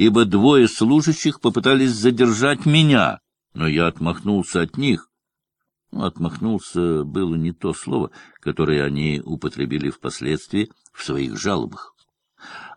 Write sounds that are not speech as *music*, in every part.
ибо двое служащих попытались задержать меня, но я отмахнулся от них. Ну, отмахнулся было не то слово, которое они употребили впоследствии в своих жалобах.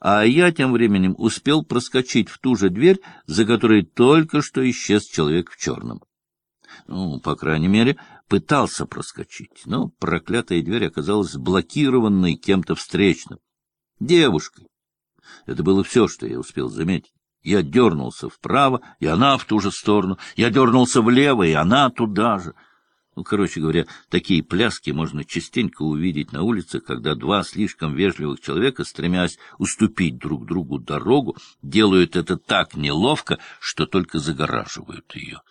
А я тем временем успел проскочить в ту же дверь, за которой только что исчез человек в черном. Ну, по крайней мере, пытался проскочить, но проклятая дверь оказалась блокированной кем-то встречным. Девушкой. Это было все, что я успел заметить. Я дернулся вправо, и она в ту же сторону. Я дернулся влево, и она туда же. Ну, короче говоря, такие пляски можно частенько увидеть на улице, когда два слишком вежливых человека, стремясь уступить друг другу дорогу, делают это так неловко, что только загораживают ее.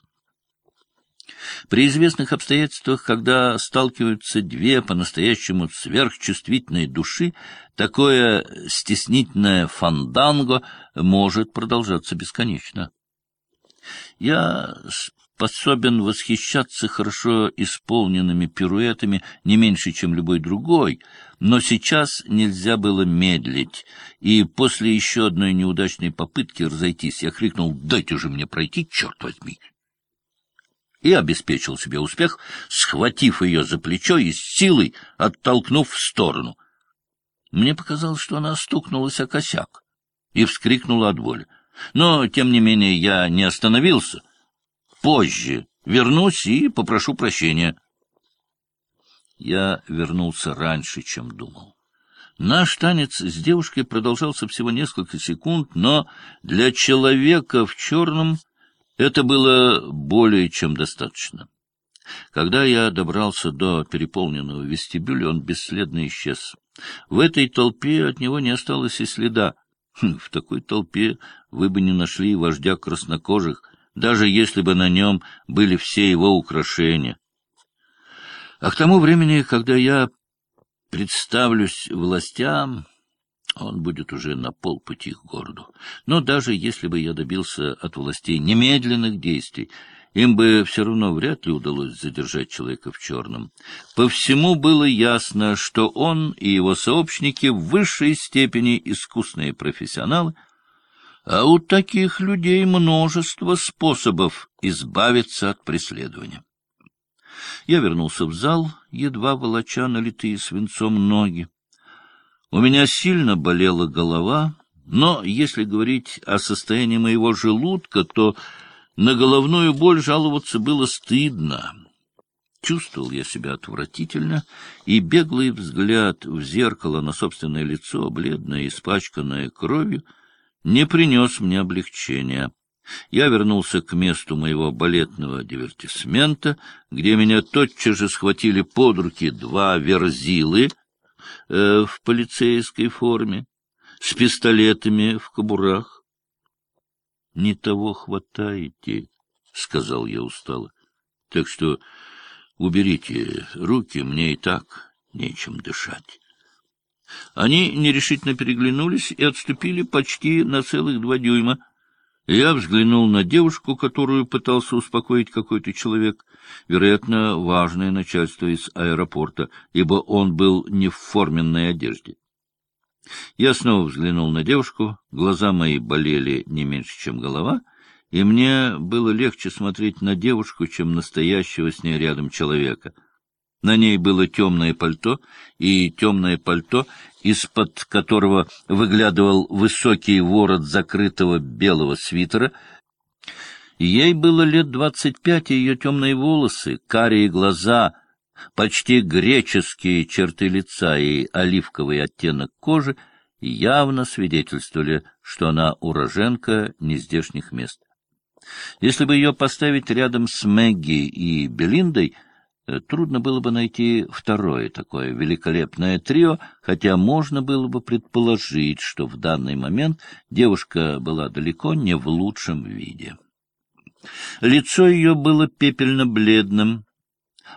При известных обстоятельствах, когда сталкиваются две по-настоящему сверхчувствительные души, такое стеснительное фанданго может продолжаться бесконечно. Я способен восхищаться хорошо исполненными пируэтами не меньше, чем любой другой, но сейчас нельзя было медлить, и после еще одной неудачной попытки разойтись я крикнул «Дайте же мне пройти, черт возьми!» И обеспечил себе успех, схватив ее за плечо и с силой оттолкнув в сторону. Мне показалось, что она стукнулась о косяк и вскрикнула от боли. Но, тем не менее, я не остановился. Позже вернусь и попрошу прощения. Я вернулся раньше, чем думал. Наш танец с девушкой продолжался всего несколько секунд, но для человека в черном это было более чем достаточно. Когда я добрался до переполненного вестибюля, он бесследно исчез. В этой толпе от него не осталось и следа. Хм, в такой толпе вы бы не нашли вождя краснокожих, даже если бы на нем были все его украшения. А к тому времени, когда я представлюсь властям, он будет уже на полпути к городу. Но даже если бы я добился от властей немедленных действий, им бы все равно вряд ли удалось задержать человека в черном. По всему было ясно, что он и его сообщники в высшей степени искусные профессионалы, а у таких людей множество способов избавиться от преследования. Я вернулся в зал, едва волоча налитые свинцом ноги. У меня сильно болела голова, но если говорить о состоянии моего желудка, то на головную боль жаловаться было стыдно. Чувствовал я себя отвратительно, и беглый взгляд в зеркало на собственное лицо, бледное, испачканное кровью, не принес мне облегчения. Я вернулся к месту моего балетного дивертисмента, где меня тотчас же схватили под руки два верзилы — э, в полицейской форме, с пистолетами в кобурах. — Не того хватаете, — сказал я устало. — Так что уберите руки, мне и так нечем дышать. Они нерешительно переглянулись и отступили почти на целых два дюйма — я взглянул на девушку, которую пытался успокоить какой-то человек, вероятно, важное начальство из аэропорта, ибо он был не в форменной одежде. Я снова взглянул на девушку, глаза мои болели не меньше, чем голова, и мне было легче смотреть на девушку, чем настоящего с ней рядом человека — на ней было темное пальто, и темное пальто, из-под которого выглядывал высокий ворот закрытого белого свитера. Ей было лет двадцать пять, и ее темные волосы, карие глаза, почти греческие черты лица и оливковый оттенок кожи явно свидетельствовали, что она уроженка нездешних мест. Если бы ее поставить рядом с Мэгги и Белиндой — трудно было бы найти второе такое великолепное трио, хотя можно было бы предположить, что в данный момент девушка была далеко не в лучшем виде. Лицо ее было пепельно-бледным,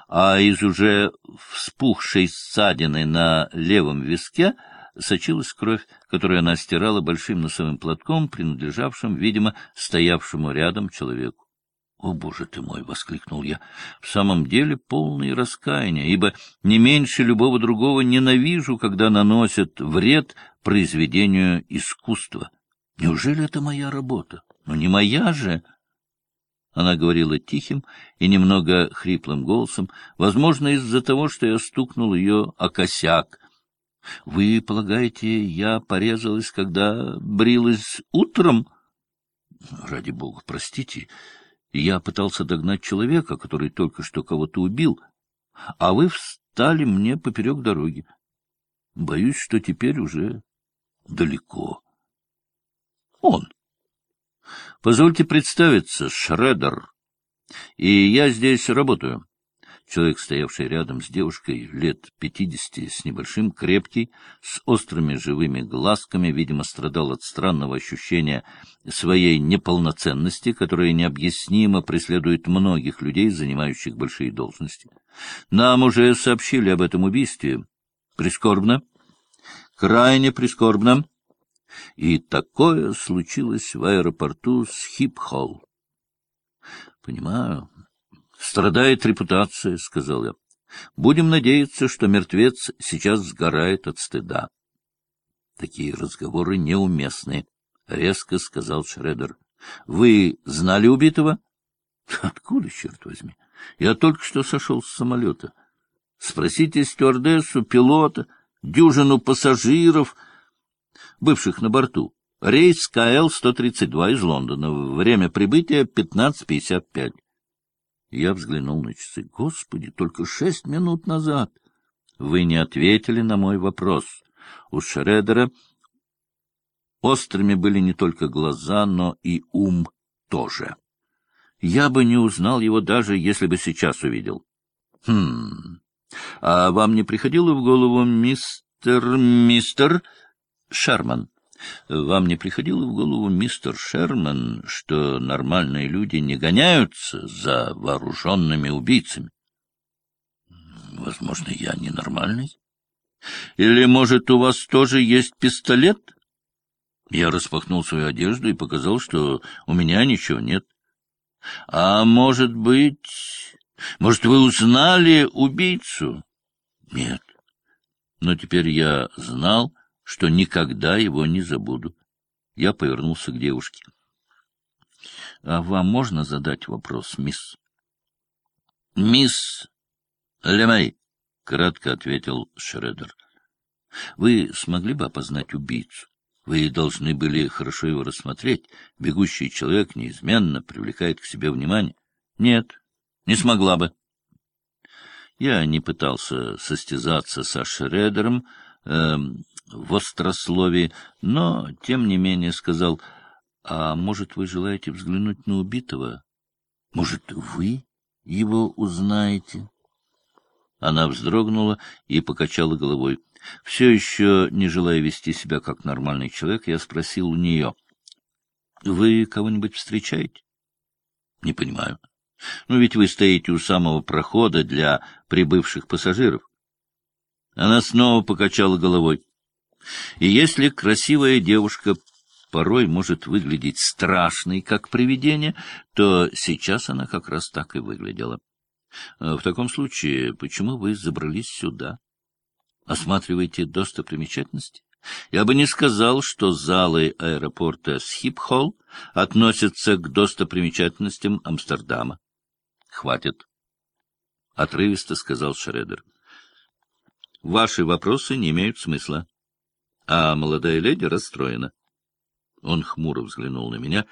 а из уже вспухшей ссадины на левом виске сочилась кровь, которую она стирала большим носовым платком, принадлежавшим, видимо, стоявшему рядом человеку. «О, Боже ты мой!» — воскликнул я. «В самом деле полный раскаяния, ибо не меньше любого другого ненавижу, когда наносят вред произведению искусства. Неужели это моя работа? Ну, не моя же. Она говорила тихим и немного хриплым голосом, возможно, из-за того, что я стукнул ее о косяк. — Вы полагаете, я порезалась, когда брилась утром? — Ради бога, простите. Я пытался догнать человека, который только что кого-то убил, а вы встали мне поперек дороги. Боюсь, что теперь уже далеко. Он. Позвольте представиться, Шредер. И я здесь работаю. Человек, стоявший рядом с девушкой, лет пятидесяти, с небольшим, крепкий, с острыми живыми глазками, видимо, страдал от странного ощущения своей неполноценности, которое необъяснимо преследует многих людей, занимающих большие должности. Нам уже сообщили об этом убийстве. Прискорбно. Крайне прискорбно. И такое случилось в аэропорту с Хип-Холл. — Понимаю. Страдает репутация, — сказал я. Будем надеяться, что мертвец сейчас сгорает от стыда. Такие разговоры неуместны, — резко сказал Шредер. — Вы знали убитого? — Откуда, черт возьми? Я только что сошел с самолета. Спросите стюардессу, пилота, дюжину пассажиров — бывших на борту. Рейс КЛ-132 из Лондона. Время прибытия 15.55. Я взглянул на часы. Господи, только шесть минут назад. Вы не ответили на мой вопрос. У Шредера острыми были не только глаза, но и ум тоже. Я бы не узнал его даже, если бы сейчас увидел. Хм. А вам не приходило в голову, мистер... мистер... Шерман, вам не приходило в голову, мистер Шерман, что нормальные люди не гоняются за вооруженными убийцами? Возможно, я ненормальный. Или, может, у вас тоже есть пистолет? Я распахнул свою одежду и показал, что у меня ничего нет. А может быть... Может, вы узнали убийцу? Нет. Но теперь я знал что никогда его не забуду. Я повернулся к девушке. — А вам можно задать вопрос, мисс? — Мисс Лемей, — кратко ответил Шредер. — Вы смогли бы опознать убийцу? Вы должны были хорошо его рассмотреть. Бегущий человек неизменно привлекает к себе внимание. — Нет, не смогла бы. Я не пытался состязаться со Шредером, э, в острословии, но, тем не менее, сказал, «А может, вы желаете взглянуть на убитого? Может, вы его узнаете?» Она вздрогнула и покачала головой. Все еще, не желая вести себя как нормальный человек, я спросил у нее, «Вы кого-нибудь встречаете?» «Не понимаю. Ну, ведь вы стоите у самого прохода для прибывших пассажиров». Она снова покачала головой. И если красивая девушка порой может выглядеть страшной, как привидение, то сейчас она как раз так и выглядела. В таком случае, почему вы забрались сюда? Осматриваете достопримечательности? Я бы не сказал, что залы аэропорта Схипхолл относятся к достопримечательностям Амстердама. — Хватит, — отрывисто сказал Шредер. — Ваши вопросы не имеют смысла а молодая леди расстроена. Он хмуро взглянул на меня,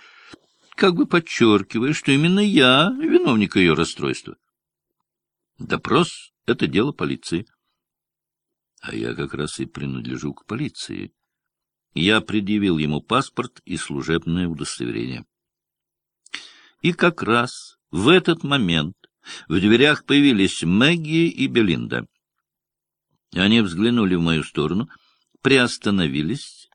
как бы подчеркивая, что именно я виновник ее расстройства. Допрос — это дело полиции. А я как раз и принадлежу к полиции. Я предъявил ему паспорт и служебное удостоверение. И как раз в этот момент в дверях появились Мэгги и Белинда. Они взглянули в мою сторону — приостановились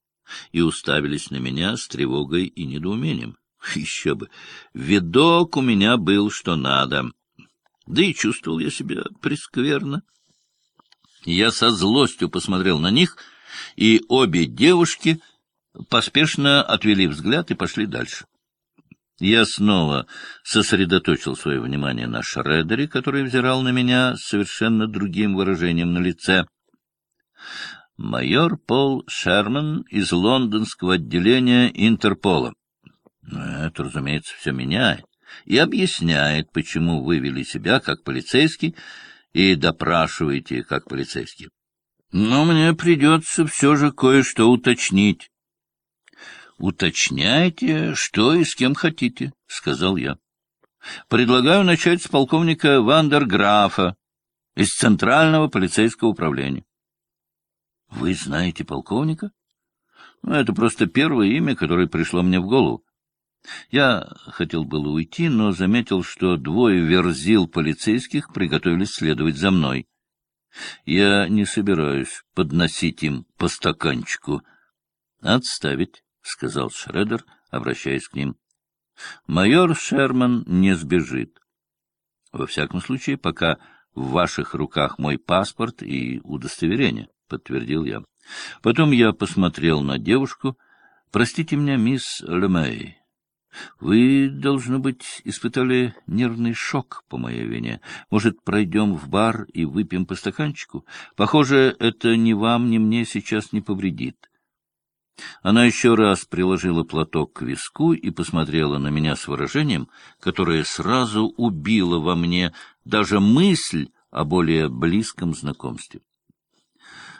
и уставились на меня с тревогой и недоумением. *laughs* Еще бы! Видок у меня был что надо. Да и чувствовал я себя прескверно. Я со злостью посмотрел на них, и обе девушки поспешно отвели взгляд и пошли дальше. Я снова сосредоточил свое внимание на Шредере, который взирал на меня с совершенно другим выражением на лице. Майор Пол Шерман из лондонского отделения Интерпола. Ну, это, разумеется, все меняет и объясняет, почему вы вели себя как полицейский и допрашиваете как полицейский. Но мне придется все же кое-что уточнить. — Уточняйте, что и с кем хотите, — сказал я. — Предлагаю начать с полковника Вандерграфа из Центрального полицейского управления. — Вы знаете полковника? Ну, это просто первое имя, которое пришло мне в голову. Я хотел было уйти, но заметил, что двое верзил полицейских приготовились следовать за мной. Я не собираюсь подносить им по стаканчику. — Отставить, — сказал Шредер, обращаясь к ним. — Майор Шерман не сбежит. Во всяком случае, пока в ваших руках мой паспорт и удостоверение, — подтвердил я. Потом я посмотрел на девушку. — Простите меня, мисс Лемей. Вы, должно быть, испытали нервный шок по моей вине. Может, пройдем в бар и выпьем по стаканчику? Похоже, это ни вам, ни мне сейчас не повредит. Она еще раз приложила платок к виску и посмотрела на меня с выражением, которое сразу убило во мне даже мысль о более близком знакомстве. —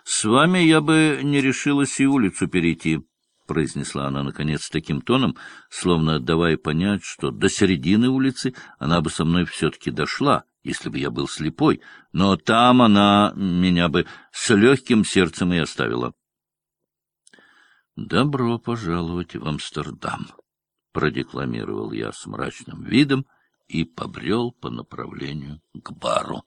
С вами я бы не решилась и улицу перейти, — произнесла она, наконец, таким тоном, словно давая понять, что до середины улицы она бы со мной все-таки дошла, если бы я был слепой, но там она меня бы с легким сердцем и оставила. «Добро пожаловать в Амстердам», — продекламировал я с мрачным видом и побрел по направлению к бару.